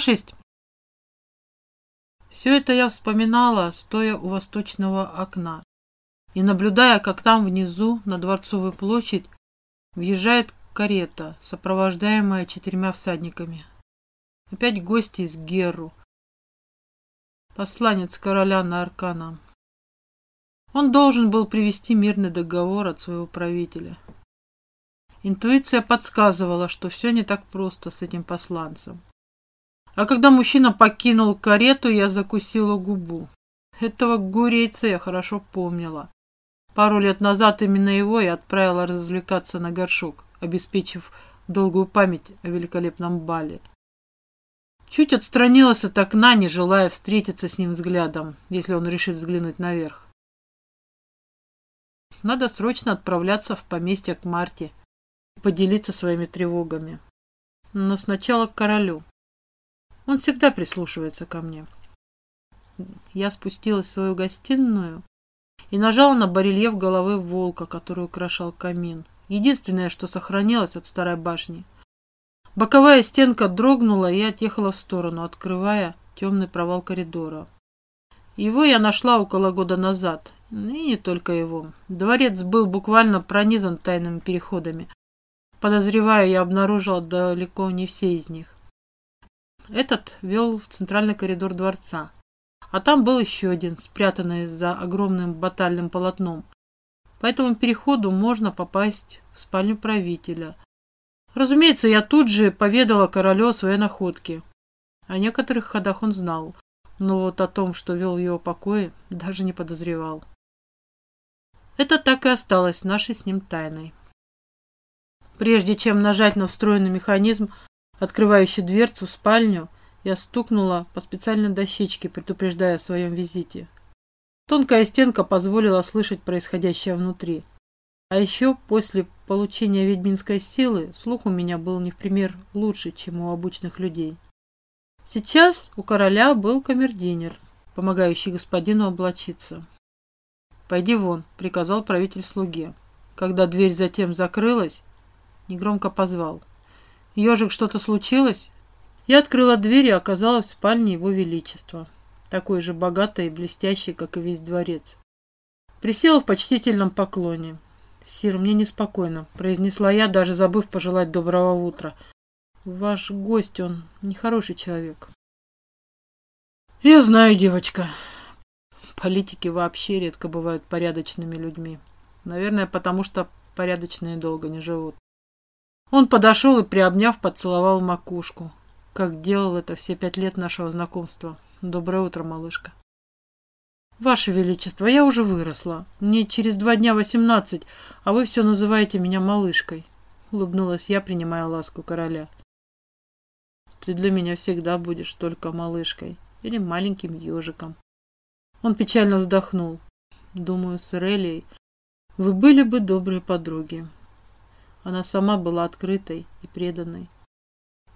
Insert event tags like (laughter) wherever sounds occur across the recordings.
6. Все это я вспоминала, стоя у восточного окна и наблюдая, как там внизу, на Дворцовую площадь, въезжает карета, сопровождаемая четырьмя всадниками. Опять гости из Геру. Посланец короля на Аркана. Он должен был привести мирный договор от своего правителя. Интуиция подсказывала, что все не так просто с этим посланцем. А когда мужчина покинул карету, я закусила губу. Этого гурейца я хорошо помнила. Пару лет назад именно его я отправила развлекаться на горшок, обеспечив долгую память о великолепном бале. Чуть отстранилась от окна, не желая встретиться с ним взглядом, если он решит взглянуть наверх. Надо срочно отправляться в поместье к Марте и поделиться своими тревогами. Но сначала к королю. Он всегда прислушивается ко мне. Я спустилась в свою гостиную и нажала на барельеф головы волка, который украшал камин. Единственное, что сохранилось от старой башни. Боковая стенка дрогнула и отъехала в сторону, открывая темный провал коридора. Его я нашла около года назад. И не только его. Дворец был буквально пронизан тайными переходами. Подозреваю, я обнаружила далеко не все из них. Этот вел в центральный коридор дворца. А там был еще один, спрятанный за огромным батальным полотном. По этому переходу можно попасть в спальню правителя. Разумеется, я тут же поведала королю о своей находке. О некоторых ходах он знал, но вот о том, что вел его покое, даже не подозревал. Это так и осталось нашей с ним тайной. Прежде чем нажать на встроенный механизм, открывающий дверцу в спальню, я стукнула по специальной дощечке, предупреждая о своем визите. Тонкая стенка позволила слышать происходящее внутри. А еще после получения ведьминской силы слух у меня был не в пример лучше, чем у обычных людей. Сейчас у короля был камердинер, помогающий господину облачиться. «Пойди вон», — приказал правитель слуге. Когда дверь затем закрылась, негромко позвал. «Ежик, что-то случилось?» Я открыла дверь и оказалась в спальне его величества, такой же богатой и блестящей, как и весь дворец. Присела в почтительном поклоне. «Сир, мне неспокойно», — произнесла я, даже забыв пожелать доброго утра. «Ваш гость, он нехороший человек». «Я знаю, девочка». Политики вообще редко бывают порядочными людьми. Наверное, потому что порядочные долго не живут. Он подошел и, приобняв, поцеловал макушку как делал это все пять лет нашего знакомства. Доброе утро, малышка. Ваше Величество, я уже выросла. Мне через два дня восемнадцать, а вы все называете меня малышкой. Улыбнулась я, принимая ласку короля. Ты для меня всегда будешь только малышкой или маленьким ежиком. Он печально вздохнул. Думаю, с Релией вы были бы добрые подруги. Она сама была открытой и преданной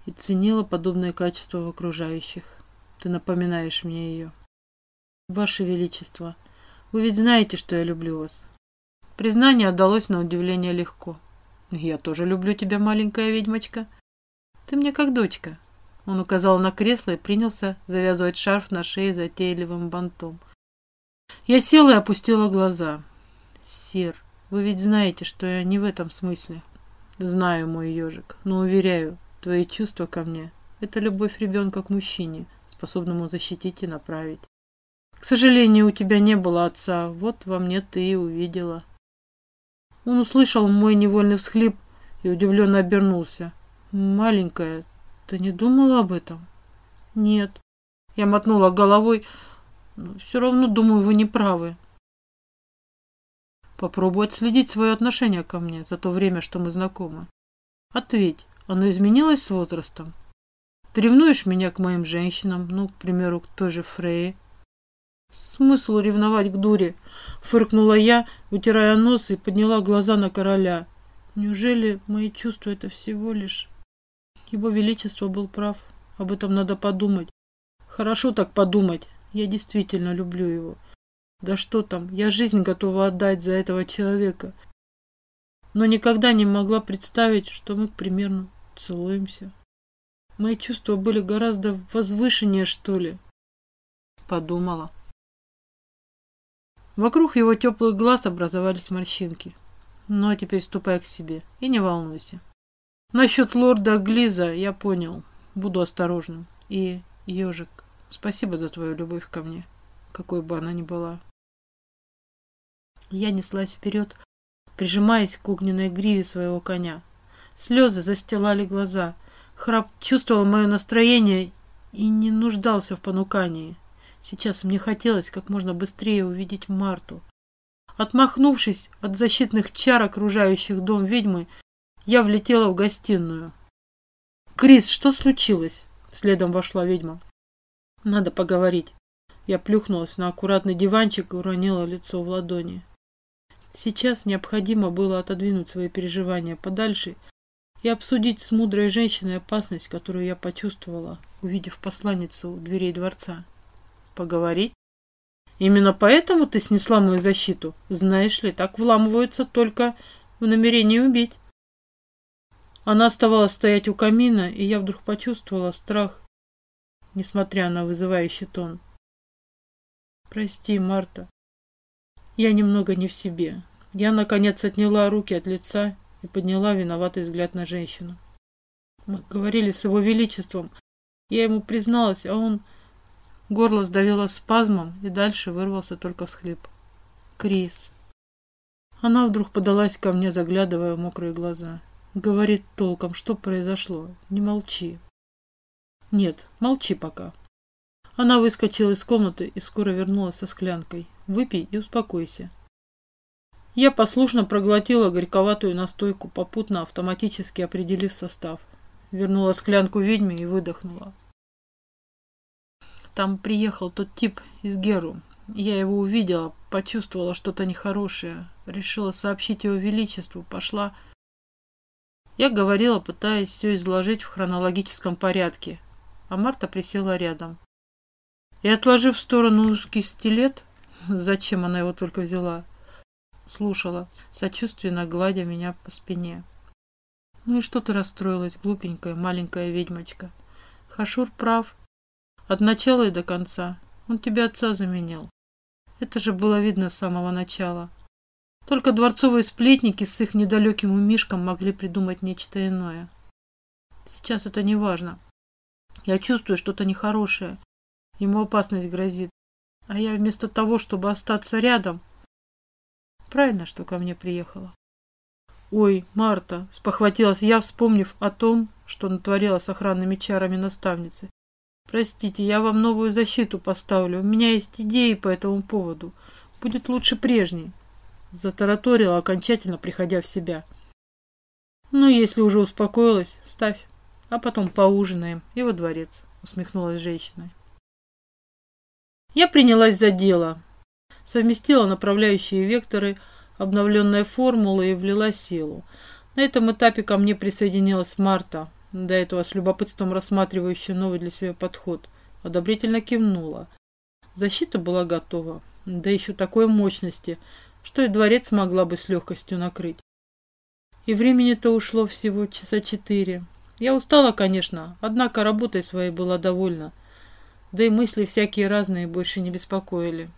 и ценила подобное качество в окружающих. Ты напоминаешь мне ее. Ваше Величество, вы ведь знаете, что я люблю вас. Признание отдалось на удивление легко. Я тоже люблю тебя, маленькая ведьмочка. Ты мне как дочка. Он указал на кресло и принялся завязывать шарф на шее затейливым бантом. Я села и опустила глаза. Сир, вы ведь знаете, что я не в этом смысле. Знаю, мой ежик, но уверяю, Твои чувства ко мне – это любовь ребенка к мужчине, способному защитить и направить. К сожалению, у тебя не было отца, вот во мне ты и увидела. Он услышал мой невольный всхлип и удивленно обернулся. «Маленькая, ты не думала об этом?» «Нет». Я мотнула головой, все равно, думаю, вы не правы. Попробуй отследить свое отношение ко мне за то время, что мы знакомы. Ответь, оно изменилось с возрастом. Ты ревнуешь меня к моим женщинам, ну, к примеру, к той же Фрейе. Смысл ревновать к дуре? Фыркнула я, утирая нос и подняла глаза на короля. Неужели мои чувства это всего лишь... Его Величество был прав. Об этом надо подумать. Хорошо так подумать. Я действительно люблю его. Да что там, я жизнь готова отдать за этого человека. Но никогда не могла представить, что мы, к примеру, целуемся. Мои чувства были гораздо возвышеннее, что ли. Подумала. Вокруг его теплых глаз образовались морщинки. Ну, а теперь ступай к себе и не волнуйся. Насчет лорда Глиза я понял. Буду осторожным. И, ежик, спасибо за твою любовь ко мне, какой бы она ни была. Я неслась вперед, прижимаясь к огненной гриве своего коня. Слезы застилали глаза. Храп чувствовал мое настроение и не нуждался в понукании. Сейчас мне хотелось как можно быстрее увидеть Марту. Отмахнувшись от защитных чар, окружающих дом ведьмы, я влетела в гостиную. «Крис, что случилось?» Следом вошла ведьма. «Надо поговорить». Я плюхнулась на аккуратный диванчик и уронила лицо в ладони. Сейчас необходимо было отодвинуть свои переживания подальше и обсудить с мудрой женщиной опасность, которую я почувствовала, увидев посланницу у дверей дворца. Поговорить? Именно поэтому ты снесла мою защиту? Знаешь ли, так вламываются только в намерении убить. Она оставалась стоять у камина, и я вдруг почувствовала страх, несмотря на вызывающий тон. Прости, Марта. Я немного не в себе. Я, наконец, отняла руки от лица и подняла виноватый взгляд на женщину. Мы говорили с его величеством. Я ему призналась, а он... Горло сдавило спазмом, и дальше вырвался только всхлип. Крис. Она вдруг подалась ко мне, заглядывая в мокрые глаза. Говорит толком, что произошло. Не молчи. Нет, молчи пока. Она выскочила из комнаты и скоро вернулась со склянкой. Выпей и успокойся. Я послушно проглотила горьковатую настойку, попутно автоматически определив состав. Вернула склянку ведьме и выдохнула. Там приехал тот тип из Геру. Я его увидела, почувствовала что-то нехорошее. Решила сообщить его величеству, пошла... Я говорила, пытаясь все изложить в хронологическом порядке, а Марта присела рядом. И, отложив в сторону узкий стилет, (laughs) зачем она его только взяла, слушала, сочувственно гладя меня по спине. Ну и что ты расстроилась, глупенькая маленькая ведьмочка? Хашур прав. От начала и до конца. Он тебе отца заменил. Это же было видно с самого начала. Только дворцовые сплетники с их недалеким умишком могли придумать нечто иное. Сейчас это не важно. Я чувствую что-то нехорошее. Ему опасность грозит. А я вместо того, чтобы остаться рядом, Правильно, что ко мне приехала. Ой, Марта, спохватилась я, вспомнив о том, что натворила с охранными чарами наставницы. Простите, я вам новую защиту поставлю. У меня есть идеи по этому поводу. Будет лучше прежней. Затараторила, окончательно приходя в себя. Ну, если уже успокоилась, ставь. А потом поужинаем и во дворец, усмехнулась женщина. Я принялась за дело совместила направляющие векторы, обновленная формула и влила силу. На этом этапе ко мне присоединилась Марта, до этого с любопытством рассматривающая новый для себя подход. Одобрительно кивнула. Защита была готова, да еще такой мощности, что и дворец могла бы с легкостью накрыть. И времени-то ушло всего часа четыре. Я устала, конечно, однако работой своей была довольна. Да и мысли всякие разные больше не беспокоили.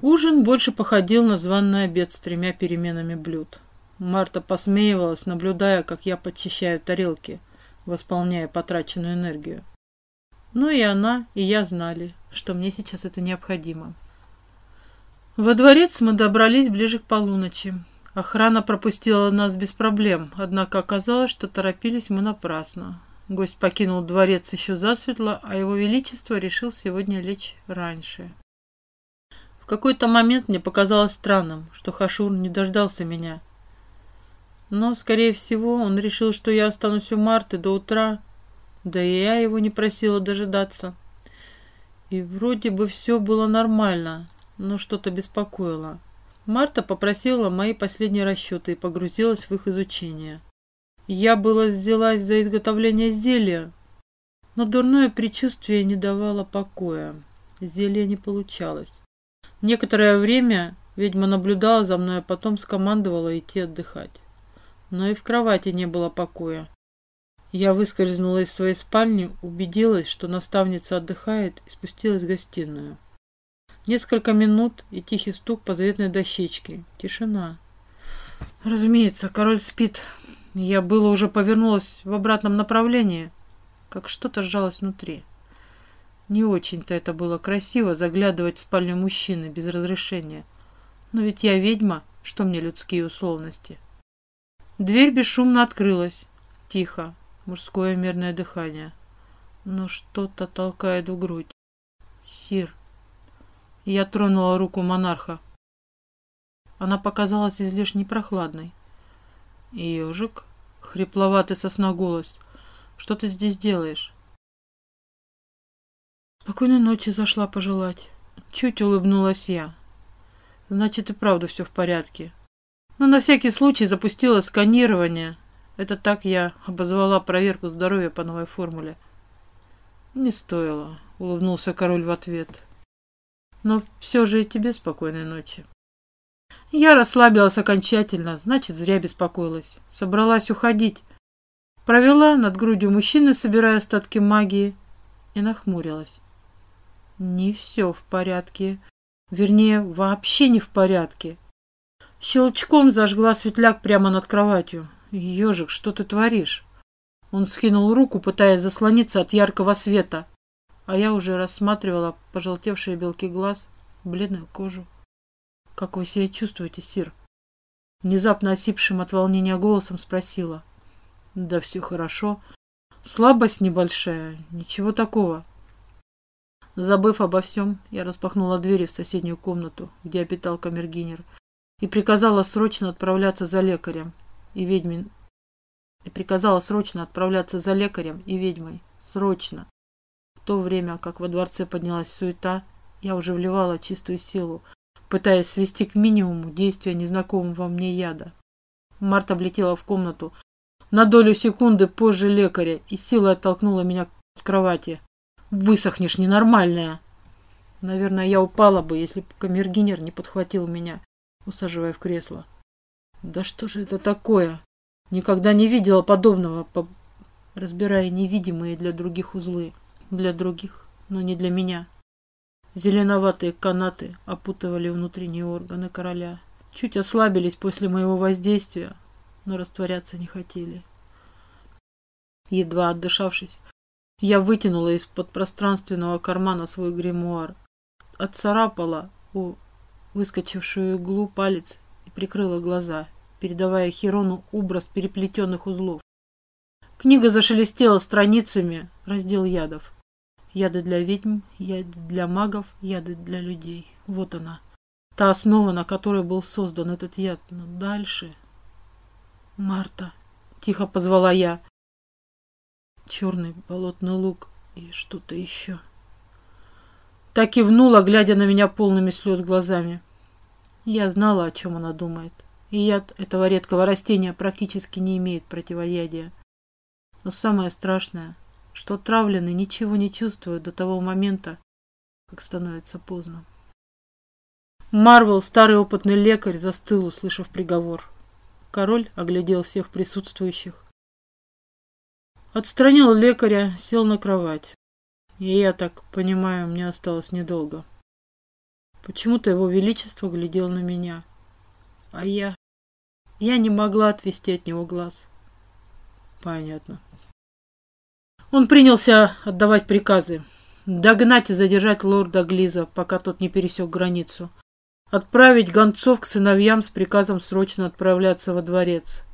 Ужин больше походил на званный обед с тремя переменами блюд. Марта посмеивалась, наблюдая, как я подчищаю тарелки, восполняя потраченную энергию. Ну и она, и я знали, что мне сейчас это необходимо. Во дворец мы добрались ближе к полуночи. Охрана пропустила нас без проблем, однако оказалось, что торопились мы напрасно. Гость покинул дворец еще засветло, а его величество решил сегодня лечь раньше. В какой-то момент мне показалось странным, что Хашур не дождался меня. Но, скорее всего, он решил, что я останусь у Марты до утра, да и я его не просила дожидаться. И вроде бы все было нормально, но что-то беспокоило. Марта попросила мои последние расчеты и погрузилась в их изучение. Я было взялась за изготовление зелья, но дурное предчувствие не давало покоя. Зелье не получалось. Некоторое время ведьма наблюдала за мной, а потом скомандовала идти отдыхать. Но и в кровати не было покоя. Я выскользнула из своей спальни, убедилась, что наставница отдыхает, и спустилась в гостиную. Несколько минут и тихий стук по заветной дощечке. Тишина. Разумеется, король спит. Я было уже повернулась в обратном направлении, как что-то сжалось внутри. Не очень-то это было красиво заглядывать в спальню мужчины без разрешения. Но ведь я ведьма, что мне людские условности. Дверь бесшумно открылась. Тихо. Мужское мирное дыхание. Но что-то толкает в грудь. Сир. Я тронула руку монарха. Она показалась излишне прохладной. Ежик, хрипловатый сосноголос, что ты здесь делаешь? Спокойной ночи зашла пожелать. Чуть улыбнулась я. Значит, и правда все в порядке. Но на всякий случай запустила сканирование. Это так я обозвала проверку здоровья по новой формуле. Не стоило, улыбнулся король в ответ. Но все же и тебе спокойной ночи. Я расслабилась окончательно, значит, зря беспокоилась. Собралась уходить. Провела над грудью мужчины, собирая остатки магии, и нахмурилась. Не все в порядке. Вернее, вообще не в порядке. Щелчком зажгла светляк прямо над кроватью. Ежик, что ты творишь? Он скинул руку, пытаясь заслониться от яркого света, а я уже рассматривала пожелтевшие белки глаз, бледную кожу. «Как вы себя чувствуете, Сир?» Внезапно осипшим от волнения голосом спросила. «Да все хорошо. Слабость небольшая, ничего такого. Забыв обо всем, я распахнула двери в соседнюю комнату, где обитал камергинер, и приказала срочно отправляться за лекарем и ведьмин... И приказала срочно отправляться за лекарем и ведьмой. Срочно. В то время, как во дворце поднялась суета, я уже вливала чистую силу, пытаясь свести к минимуму действия незнакомого мне яда. Марта влетела в комнату на долю секунды позже лекаря и силой оттолкнула меня к кровати. Высохнешь, ненормальная. Наверное, я упала бы, если бы камергинер не подхватил меня, усаживая в кресло. Да что же это такое? Никогда не видела подобного, по... разбирая невидимые для других узлы. Для других, но не для меня. Зеленоватые канаты опутывали внутренние органы короля. Чуть ослабились после моего воздействия, но растворяться не хотели. Едва отдышавшись, я вытянула из-под пространственного кармана свой гримуар, отцарапала у выскочившую иглу палец и прикрыла глаза, передавая Херону образ переплетенных узлов. Книга зашелестела страницами, раздел ядов. Яды для ведьм, яды для магов, яды для людей. Вот она. Та основа, на которой был создан этот яд. Но дальше... «Марта!» — тихо позвала я черный болотный лук и что-то еще. Так кивнула, глядя на меня полными слез глазами. Я знала, о чем она думает. И яд этого редкого растения практически не имеет противоядия. Но самое страшное, что отравленный ничего не чувствует до того момента, как становится поздно. Марвел, старый опытный лекарь, застыл, услышав приговор. Король оглядел всех присутствующих Отстранил лекаря, сел на кровать. И я так понимаю, мне осталось недолго. Почему-то его величество глядел на меня. А я... Я не могла отвести от него глаз. Понятно. Он принялся отдавать приказы. Догнать и задержать лорда Глиза, пока тот не пересек границу. Отправить гонцов к сыновьям с приказом срочно отправляться во дворец.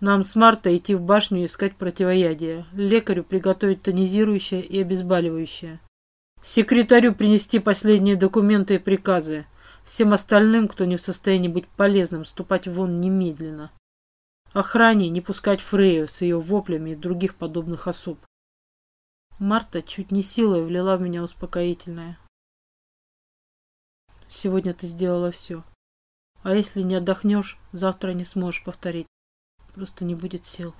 Нам с Марта идти в башню и искать противоядие. Лекарю приготовить тонизирующее и обезболивающее. Секретарю принести последние документы и приказы. Всем остальным, кто не в состоянии быть полезным, ступать вон немедленно. Охране не пускать Фрею с ее воплями и других подобных особ. Марта чуть не силой влила в меня успокоительное. Сегодня ты сделала все. А если не отдохнешь, завтра не сможешь повторить. Просто не будет сил.